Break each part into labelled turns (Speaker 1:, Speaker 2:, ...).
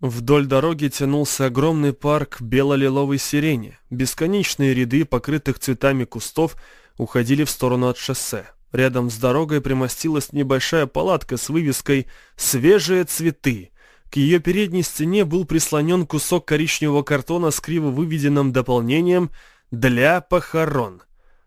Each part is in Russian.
Speaker 1: Вдоль дороги тянулся огромный парк бело-лиловой сирени. Бесконечные ряды покрытых цветами кустов уходили в сторону от шоссе. Рядом с дорогой примостилась небольшая палатка с вывеской «Свежие цветы». К ее передней стене был прислонен кусок коричневого картона с криво выведенным дополнением «Для похорон».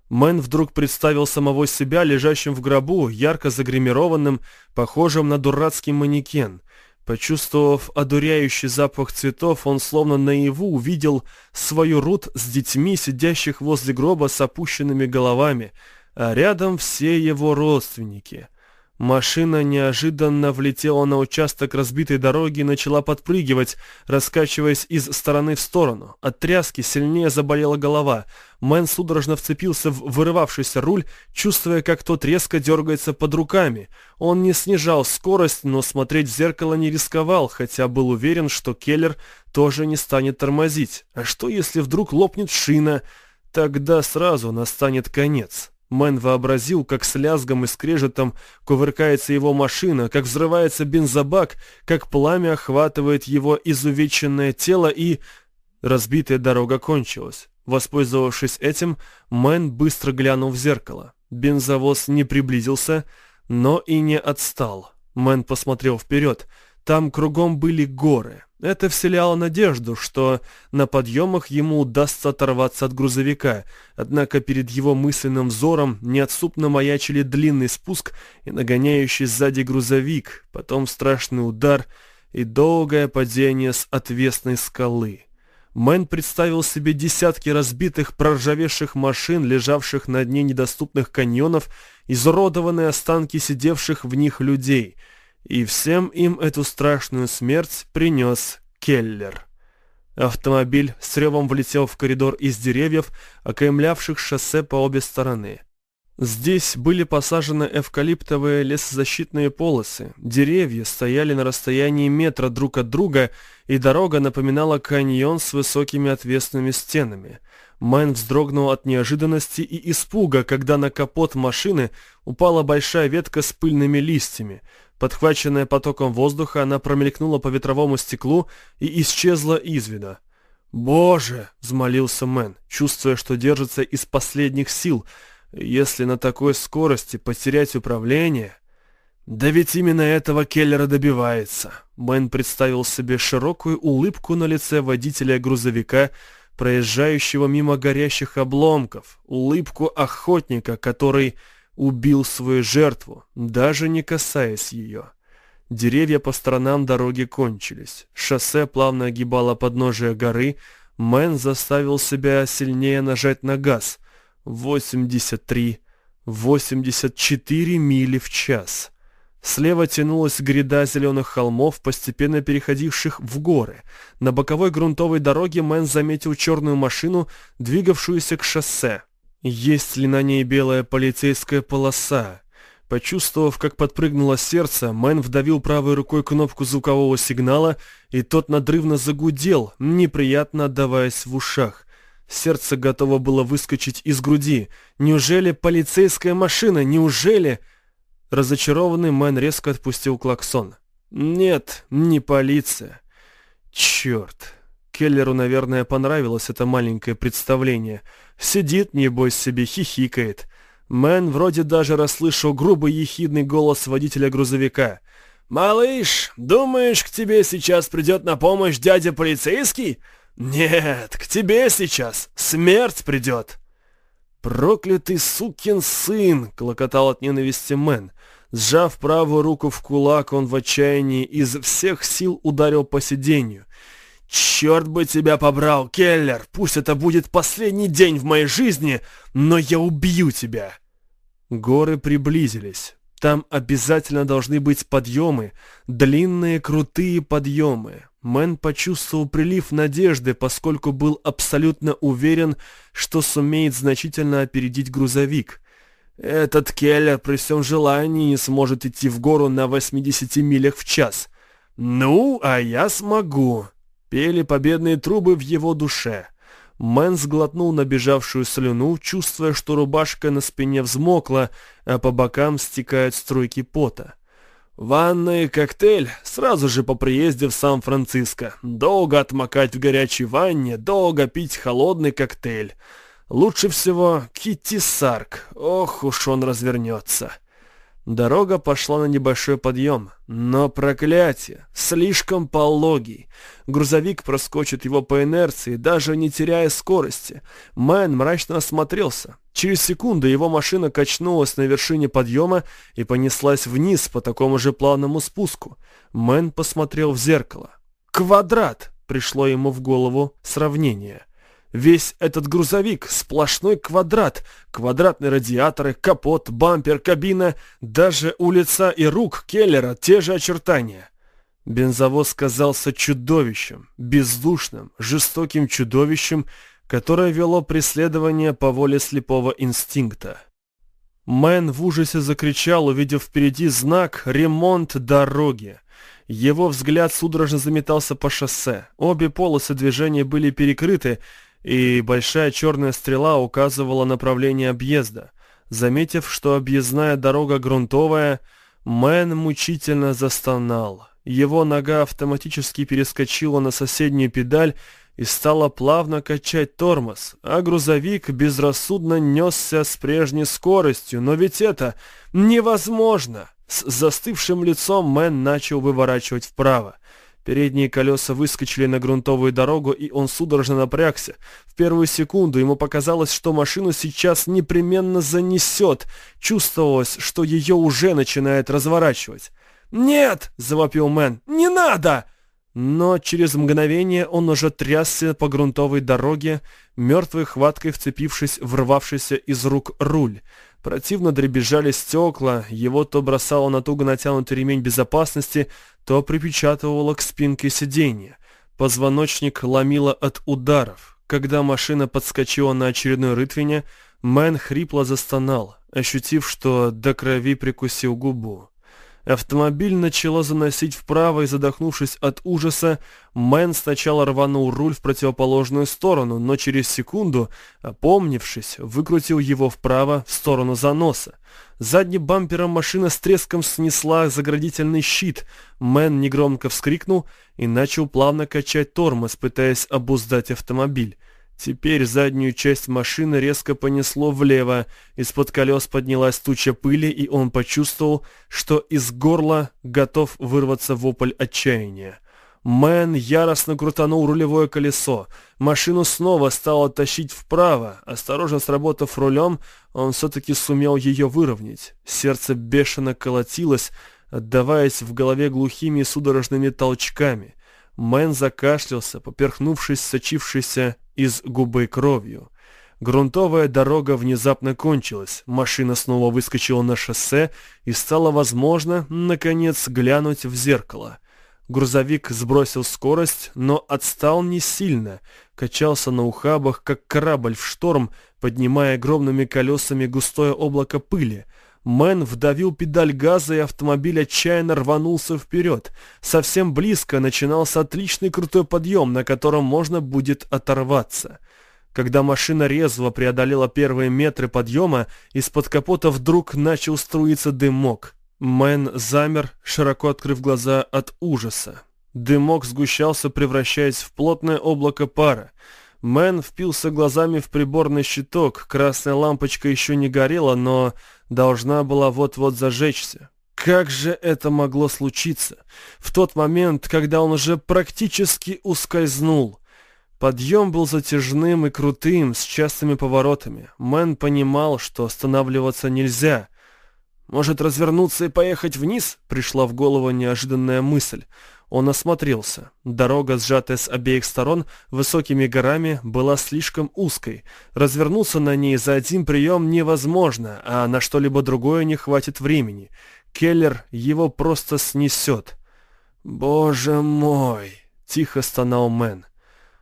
Speaker 1: Мэн вдруг представил самого себя лежащим в гробу, ярко загримированным, похожим на дурацкий манекен. Почувствовав одуряющий запах цветов, он словно наяву увидел свою Рут с детьми, сидящих возле гроба с опущенными головами, а рядом все его родственники — Машина неожиданно влетела на участок разбитой дороги и начала подпрыгивать, раскачиваясь из стороны в сторону. От тряски сильнее заболела голова. Мэн судорожно вцепился в вырывавшийся руль, чувствуя, как тот резко дергается под руками. Он не снижал скорость, но смотреть в зеркало не рисковал, хотя был уверен, что Келлер тоже не станет тормозить. А что, если вдруг лопнет шина? Тогда сразу настанет конец. Мэн вообразил, как с лязгом и скрежетом кувыркается его машина, как взрывается бензобак, как пламя охватывает его изувеченное тело и... Разбитая дорога кончилась. Воспользовавшись этим, Мэн быстро глянул в зеркало. Бензовоз не приблизился, но и не отстал. Мэн посмотрел вперед. Там кругом были горы. Это вселяло надежду, что на подъемах ему удастся оторваться от грузовика, однако перед его мысленным взором неотступно маячили длинный спуск и нагоняющий сзади грузовик, потом страшный удар и долгое падение с отвесной скалы. Мэн представил себе десятки разбитых проржавевших машин, лежавших на дне недоступных каньонов, изуродованные останки сидевших в них людей — и всем им эту страшную смерть принес Келлер. Автомобиль с ревом влетел в коридор из деревьев, окаймлявших шоссе по обе стороны. Здесь были посажены эвкалиптовые лесозащитные полосы, деревья стояли на расстоянии метра друг от друга, и дорога напоминала каньон с высокими отвесными стенами. Мэн вздрогнул от неожиданности и испуга, когда на капот машины упала большая ветка с пыльными листьями. Подхваченная потоком воздуха, она промелькнула по ветровому стеклу и исчезла из вида. «Боже!» — взмолился Мэн, чувствуя, что держится из последних сил. «Если на такой скорости потерять управление...» «Да ведь именно этого Келлер и добивается!» Мэн представил себе широкую улыбку на лице водителя грузовика, проезжающего мимо горящих обломков, улыбку охотника, который убил свою жертву, даже не касаясь ее. Деревья по сторонам дороги кончились. Шоссе плавно огибало подножие горы. Мэн заставил себя сильнее нажать на газ. 83, 84 мили в час. Слева тянулась гряда зеленых холмов, постепенно переходивших в горы. На боковой грунтовой дороге Мэн заметил черную машину, двигавшуюся к шоссе. Есть ли на ней белая полицейская полоса? Почувствовав, как подпрыгнуло сердце, Мэн вдавил правой рукой кнопку звукового сигнала, и тот надрывно загудел, неприятно отдаваясь в ушах. Сердце готово было выскочить из груди. Неужели полицейская машина? Неужели... Разочарованный Мэн резко отпустил клаксон. «Нет, не полиция. Черт, Келлеру, наверное, понравилось это маленькое представление. Сидит, небось, себе хихикает. Мэн вроде даже расслышал грубый ехидный голос водителя грузовика. «Малыш, думаешь, к тебе сейчас придет на помощь дядя полицейский? Нет, к тебе сейчас смерть придет!» «Проклятый сукин сын!» — клокотал от ненависти Мэн. Сжав правую руку в кулак, он в отчаянии из всех сил ударил по сиденью. «Черт бы тебя побрал, Келлер! Пусть это будет последний день в моей жизни, но я убью тебя!» Горы приблизились. Там обязательно должны быть подъемы, длинные крутые подъемы. Мэн почувствовал прилив надежды, поскольку был абсолютно уверен, что сумеет значительно опередить грузовик. Этот Келлер при всем желании не сможет идти в гору на 80 милях в час. «Ну, а я смогу!» Пели победные трубы в его душе. Мэн сглотнул набежавшую слюну, чувствуя, что рубашка на спине взмокла, а по бокам стекают струйки пота. Ванна и коктейль сразу же по приезде в Сан-Франциско. Долго отмокать в горячей ванне, долго пить холодный коктейль. Лучше всего Китти Сарк. Ох уж он развернется. Дорога пошла на небольшой подъем, но проклятие, слишком пологий. Грузовик проскочит его по инерции, даже не теряя скорости. Мэн мрачно осмотрелся. Через секунду его машина качнулась на вершине подъема и понеслась вниз по такому же плавному спуску. Мэн посмотрел в зеркало. «Квадрат!» — пришло ему в голову сравнение. Весь этот грузовик — сплошной квадрат. Квадратные радиаторы, капот, бампер, кабина. Даже у лица и рук Келлера те же очертания. Бензовоз казался чудовищем, бездушным, жестоким чудовищем, которое вело преследование по воле слепого инстинкта. Мэн в ужасе закричал, увидев впереди знак «Ремонт дороги». Его взгляд судорожно заметался по шоссе. Обе полосы движения были перекрыты, и большая черная стрела указывала направление объезда. Заметив, что объездная дорога грунтовая, Мэн мучительно застонал. Его нога автоматически перескочила на соседнюю педаль и стала плавно качать тормоз, а грузовик безрассудно несся с прежней скоростью. Но ведь это невозможно! С застывшим лицом Мэн начал выворачивать вправо. Передние колеса выскочили на грунтовую дорогу, и он судорожно напрягся. В первую секунду ему показалось, что машину сейчас непременно занесет. Чувствовалось, что ее уже начинает разворачивать. «Нет!» — завопил Мэн. «Не надо!» Но через мгновение он уже трясся по грунтовой дороге, мертвой хваткой вцепившись в рвавшийся из рук руль. Противно дребезжали стекла, его то бросало на туго натянутый ремень безопасности, то припечатывало к спинке сиденья. Позвоночник ломило от ударов. Когда машина подскочила на очередной рытвине, Мэн хрипло застонал, ощутив, что до крови прикусил губу. Автомобиль начало заносить вправо, и, задохнувшись от ужаса, Мэн сначала рванул руль в противоположную сторону, но через секунду, опомнившись, выкрутил его вправо в сторону заноса. Задним бампером машина с треском снесла заградительный щит. Мэн негромко вскрикнул и начал плавно качать тормоз, пытаясь обуздать автомобиль. Теперь заднюю часть машины резко понесло влево, из-под колес поднялась туча пыли, и он почувствовал, что из горла готов вырваться вопль отчаяния. Мэн яростно крутанул рулевое колесо. Машину снова стало тащить вправо. Осторожно сработав рулем, он все-таки сумел ее выровнять. Сердце бешено колотилось, отдаваясь в голове глухими судорожными толчками. Мэн закашлялся, поперхнувшись сочившейся из губы кровью. Грунтовая дорога внезапно кончилась, машина снова выскочила на шоссе и стало возможно, наконец, глянуть в зеркало. Грузовик сбросил скорость, но отстал не сильно, качался на ухабах, как корабль в шторм, поднимая огромными колесами густое облако пыли — Мэн вдавил педаль газа, и автомобиль отчаянно рванулся вперед. Совсем близко начинался отличный крутой подъем, на котором можно будет оторваться. Когда машина резво преодолела первые метры подъема, из-под капота вдруг начал струиться дымок. Мэн замер, широко открыв глаза от ужаса. Дымок сгущался, превращаясь в плотное облако пара. Мэн впился глазами в приборный щиток. Красная лампочка еще не горела, но должна была вот-вот зажечься. Как же это могло случиться? В тот момент, когда он уже практически ускользнул. Подъем был затяжным и крутым, с частыми поворотами. Мэн понимал, что останавливаться нельзя. «Может, развернуться и поехать вниз?» — пришла в голову неожиданная мысль. Он осмотрелся. Дорога, сжатая с обеих сторон высокими горами, была слишком узкой. Развернуться на ней за один прием невозможно, а на что-либо другое не хватит времени. Келлер его просто снесет. «Боже мой!» — тихо стонал Мэн.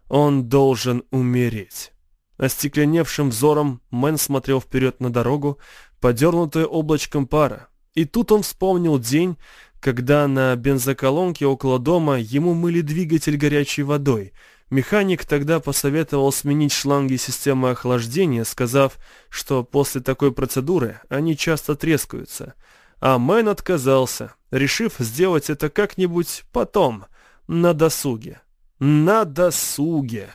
Speaker 1: «Он должен умереть». Остекленевшим взором Мэн смотрел вперед на дорогу, подернутую облачком пара. И тут он вспомнил день, когда на бензоколонке около дома ему мыли двигатель горячей водой. Механик тогда посоветовал сменить шланги системы охлаждения, сказав, что после такой процедуры они часто трескаются. А Мэн отказался, решив сделать это как-нибудь потом, на досуге. На досуге.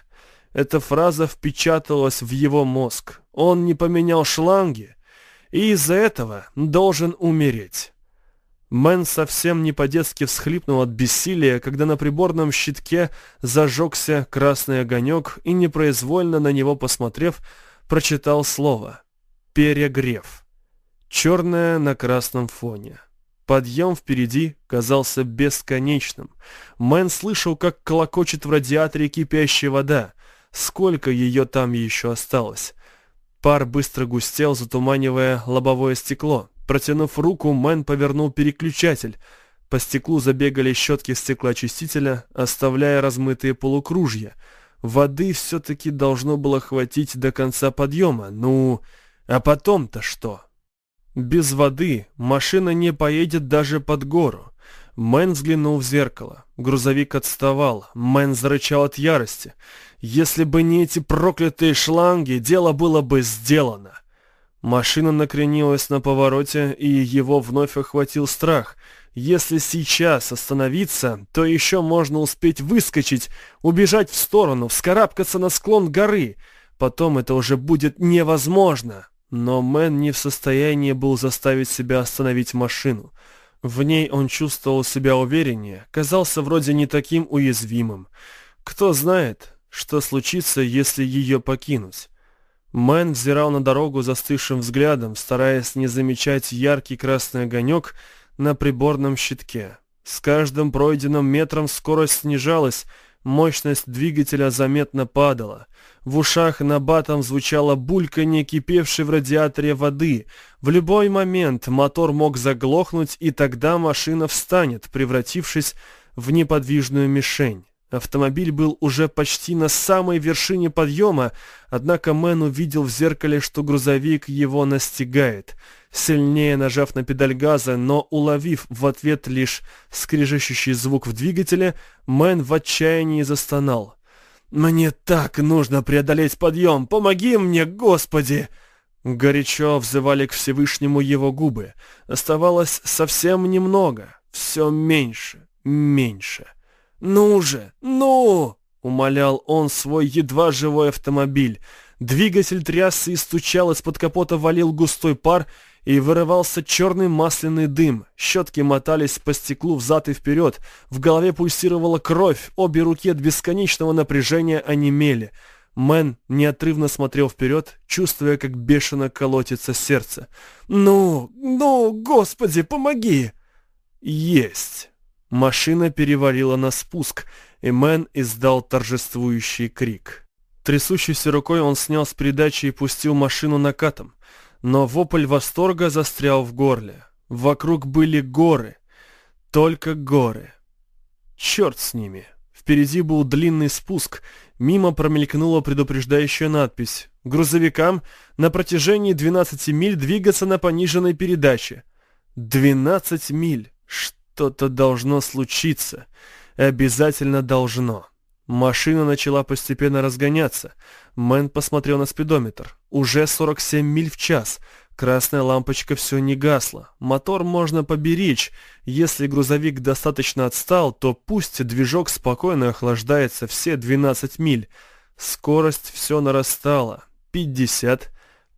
Speaker 1: Эта фраза впечаталась в его мозг. Он не поменял шланги и из-за этого должен умереть. Мэн совсем не по-детски всхлипнул от бессилия, когда на приборном щитке зажегся красный огонек и, непроизвольно на него посмотрев, прочитал слово «перегрев». Черное на красном фоне. Подъем впереди казался бесконечным. Мэн слышал, как клокочет в радиаторе кипящая вода. Сколько ее там еще осталось? Пар быстро густел, затуманивая лобовое стекло. Протянув руку, Мэн повернул переключатель. По стеклу забегали щетки стеклоочистителя, оставляя размытые полукружья. Воды все-таки должно было хватить до конца подъема. Ну, а потом-то что? Без воды машина не поедет даже под гору. Мэн взглянул в зеркало. Грузовик отставал. Мэн зарычал от ярости. Если бы не эти проклятые шланги, дело было бы сделано. Машина накренилась на повороте, и его вновь охватил страх. Если сейчас остановиться, то еще можно успеть выскочить, убежать в сторону, вскарабкаться на склон горы. Потом это уже будет невозможно. Но Мэн не в состоянии был заставить себя остановить машину. В ней он чувствовал себя увереннее, казался вроде не таким уязвимым. Кто знает, что случится, если ее покинуть. Мэн взирал на дорогу застывшим взглядом, стараясь не замечать яркий красный огонек на приборном щитке. С каждым пройденным метром скорость снижалась, мощность двигателя заметно падала. В ушах на батом звучало бульканье кипевшей в радиаторе воды. В любой момент мотор мог заглохнуть, и тогда машина встанет, превратившись в неподвижную мишень. Автомобиль был уже почти на самой вершине подъема, однако Мэн увидел в зеркале, что грузовик его настигает. Сильнее нажав на педаль газа, но уловив в ответ лишь скрежещущий звук в двигателе, Мэн в отчаянии застонал. «Мне так нужно преодолеть подъем! Помоги мне, Господи!» Горячо взывали к Всевышнему его губы. Оставалось совсем немного, все меньше, меньше. «Ну же, ну!» — умолял он свой едва живой автомобиль. Двигатель трясся и стучал, из-под капота валил густой пар, и вырывался черный масляный дым. Щетки мотались по стеклу взад и вперед, в голове пульсировала кровь, обе руки от бесконечного напряжения онемели. Мэн неотрывно смотрел вперед, чувствуя, как бешено колотится сердце. «Ну, ну, господи, помоги!» «Есть!» Машина перевалила на спуск, и Мэн издал торжествующий крик. Трясущейся рукой он снял с передачи и пустил машину накатом, но вопль восторга застрял в горле. Вокруг были горы, только горы. Черт с ними. Впереди был длинный спуск, мимо промелькнула предупреждающая надпись «Грузовикам на протяжении 12 миль двигаться на пониженной передаче». 12 миль! Что? Что-то должно случиться. Обязательно должно. Машина начала постепенно разгоняться. Мэн посмотрел на спидометр. Уже 47 миль в час. Красная лампочка все не гасла. Мотор можно поберечь. Если грузовик достаточно отстал, то пусть движок спокойно охлаждается все 12 миль. Скорость все нарастала. 50,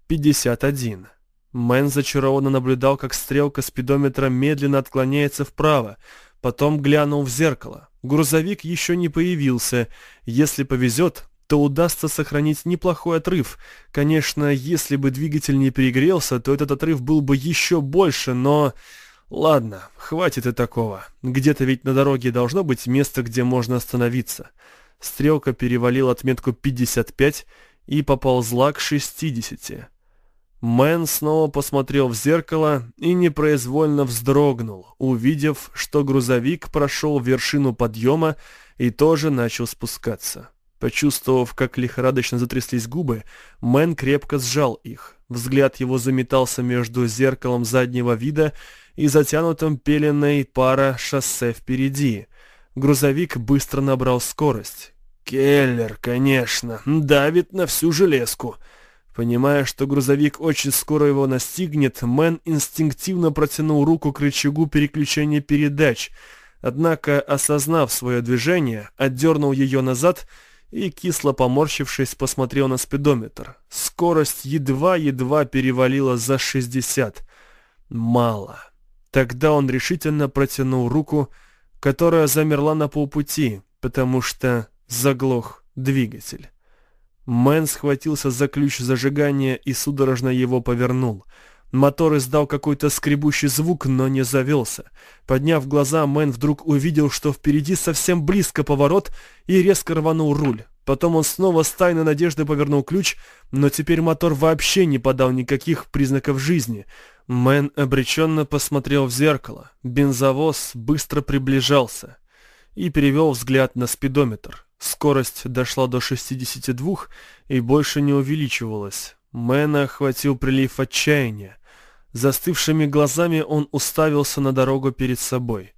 Speaker 1: 51. Мэн зачарованно наблюдал, как стрелка спидометра медленно отклоняется вправо, потом глянул в зеркало. Грузовик еще не появился. Если повезет, то удастся сохранить неплохой отрыв. Конечно, если бы двигатель не перегрелся, то этот отрыв был бы еще больше, но... Ладно, хватит и такого. Где-то ведь на дороге должно быть место, где можно остановиться. Стрелка перевалила отметку 55 и поползла к 60. Мэн снова посмотрел в зеркало и непроизвольно вздрогнул, увидев, что грузовик прошел вершину подъема и тоже начал спускаться. Почувствовав, как лихорадочно затряслись губы, Мэн крепко сжал их. Взгляд его заметался между зеркалом заднего вида и затянутым пеленой пара шоссе впереди. Грузовик быстро набрал скорость. «Келлер, конечно, давит на всю железку», Понимая, что грузовик очень скоро его настигнет, Мэн инстинктивно протянул руку к рычагу переключения передач, однако, осознав свое движение, отдернул ее назад и, кисло поморщившись, посмотрел на спидометр. Скорость едва-едва перевалила за 60. Мало. Тогда он решительно протянул руку, которая замерла на полпути, потому что заглох двигатель. Мэн схватился за ключ зажигания и судорожно его повернул. Мотор издал какой-то скребущий звук, но не завелся. Подняв глаза, Мэн вдруг увидел, что впереди совсем близко поворот и резко рванул руль. Потом он снова с тайной надеждой повернул ключ, но теперь мотор вообще не подал никаких признаков жизни. Мэн обреченно посмотрел в зеркало. Бензовоз быстро приближался и перевел взгляд на спидометр. Скорость дошла до 62 и больше не увеличивалась. Мэна охватил прилив отчаяния. Застывшими глазами он уставился на дорогу перед собой.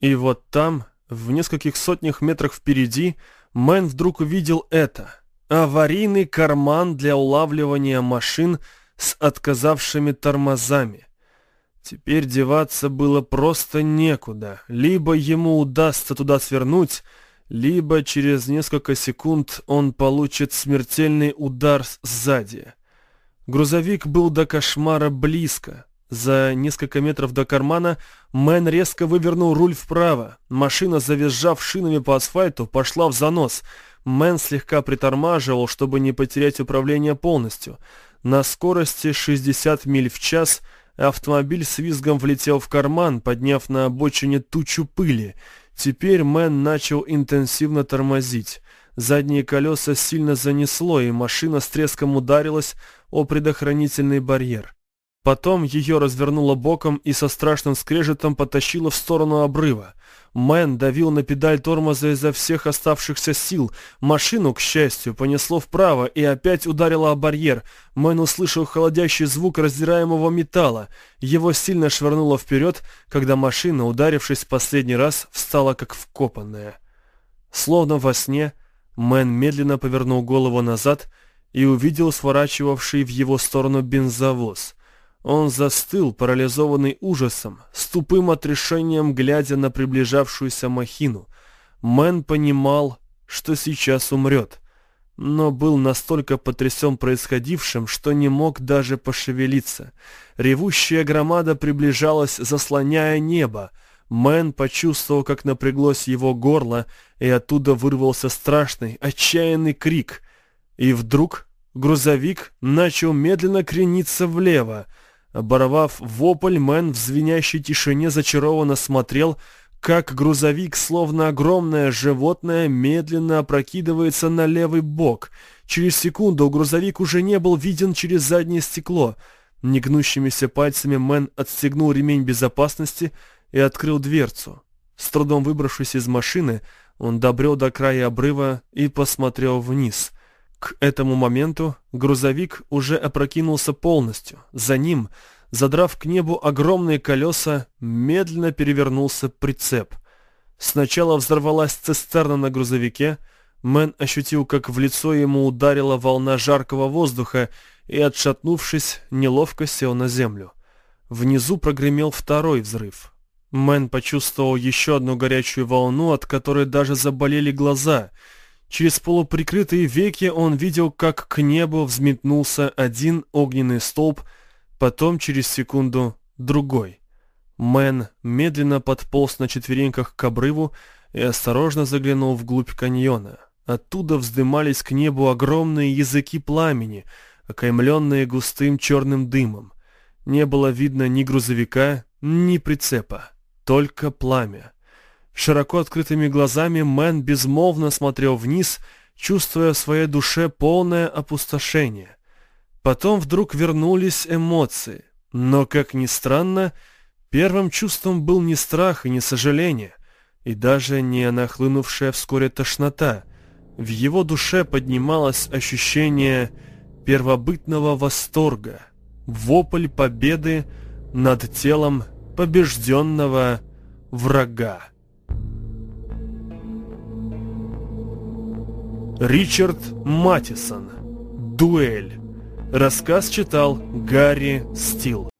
Speaker 1: И вот там, в нескольких сотнях метрах впереди, Мэн вдруг увидел это. Аварийный карман для улавливания машин с отказавшими тормозами. Теперь деваться было просто некуда. Либо ему удастся туда свернуть, либо через несколько секунд он получит смертельный удар сзади. Грузовик был до кошмара близко. За несколько метров до кармана Мэн резко вывернул руль вправо. Машина, завизжав шинами по асфальту, пошла в занос. Мэн слегка притормаживал, чтобы не потерять управление полностью. На скорости 60 миль в час автомобиль с визгом влетел в карман, подняв на обочине тучу пыли — Теперь Мэн начал интенсивно тормозить. Задние колеса сильно занесло, и машина с треском ударилась о предохранительный барьер. Потом ее развернуло боком и со страшным скрежетом потащило в сторону обрыва. Мэн давил на педаль тормоза изо всех оставшихся сил. Машину, к счастью, понесло вправо и опять ударило о барьер. Мэн услышал холодящий звук раздираемого металла. Его сильно швырнуло вперед, когда машина, ударившись в последний раз, встала как вкопанная. Словно во сне, Мэн медленно повернул голову назад и увидел сворачивавший в его сторону бензовоз — он застыл, парализованный ужасом, с тупым отрешением глядя на приближавшуюся махину. Мэн понимал, что сейчас умрет, но был настолько потрясен происходившим, что не мог даже пошевелиться. Ревущая громада приближалась, заслоняя небо. Мэн почувствовал, как напряглось его горло, и оттуда вырвался страшный, отчаянный крик. И вдруг грузовик начал медленно крениться влево, Оборвав вопль, Мэн в звенящей тишине зачарованно смотрел, как грузовик, словно огромное животное, медленно опрокидывается на левый бок. Через секунду грузовик уже не был виден через заднее стекло. Негнущимися пальцами Мэн отстегнул ремень безопасности и открыл дверцу. С трудом выбравшись из машины, он добрел до края обрыва и посмотрел вниз — к этому моменту грузовик уже опрокинулся полностью. За ним, задрав к небу огромные колеса, медленно перевернулся прицеп. Сначала взорвалась цистерна на грузовике, Мэн ощутил, как в лицо ему ударила волна жаркого воздуха и, отшатнувшись, неловко сел на землю. Внизу прогремел второй взрыв. Мэн почувствовал еще одну горячую волну, от которой даже заболели глаза — Через полуприкрытые веки он видел, как к небу взметнулся один огненный столб, потом через секунду другой. Мэн медленно подполз на четвереньках к обрыву и осторожно заглянул вглубь каньона. Оттуда вздымались к небу огромные языки пламени, окаймленные густым черным дымом. Не было видно ни грузовика, ни прицепа, только пламя. Широко открытыми глазами Мэн безмолвно смотрел вниз, чувствуя в своей душе полное опустошение. Потом вдруг вернулись эмоции. Но, как ни странно, первым чувством был не страх и не сожаление, и даже не нахлынувшая вскоре тошнота. В его душе поднималось ощущение первобытного восторга, вопль победы над телом побежденного врага. Ричард Матисон. Дуэль. Рассказ читал Гарри Стил.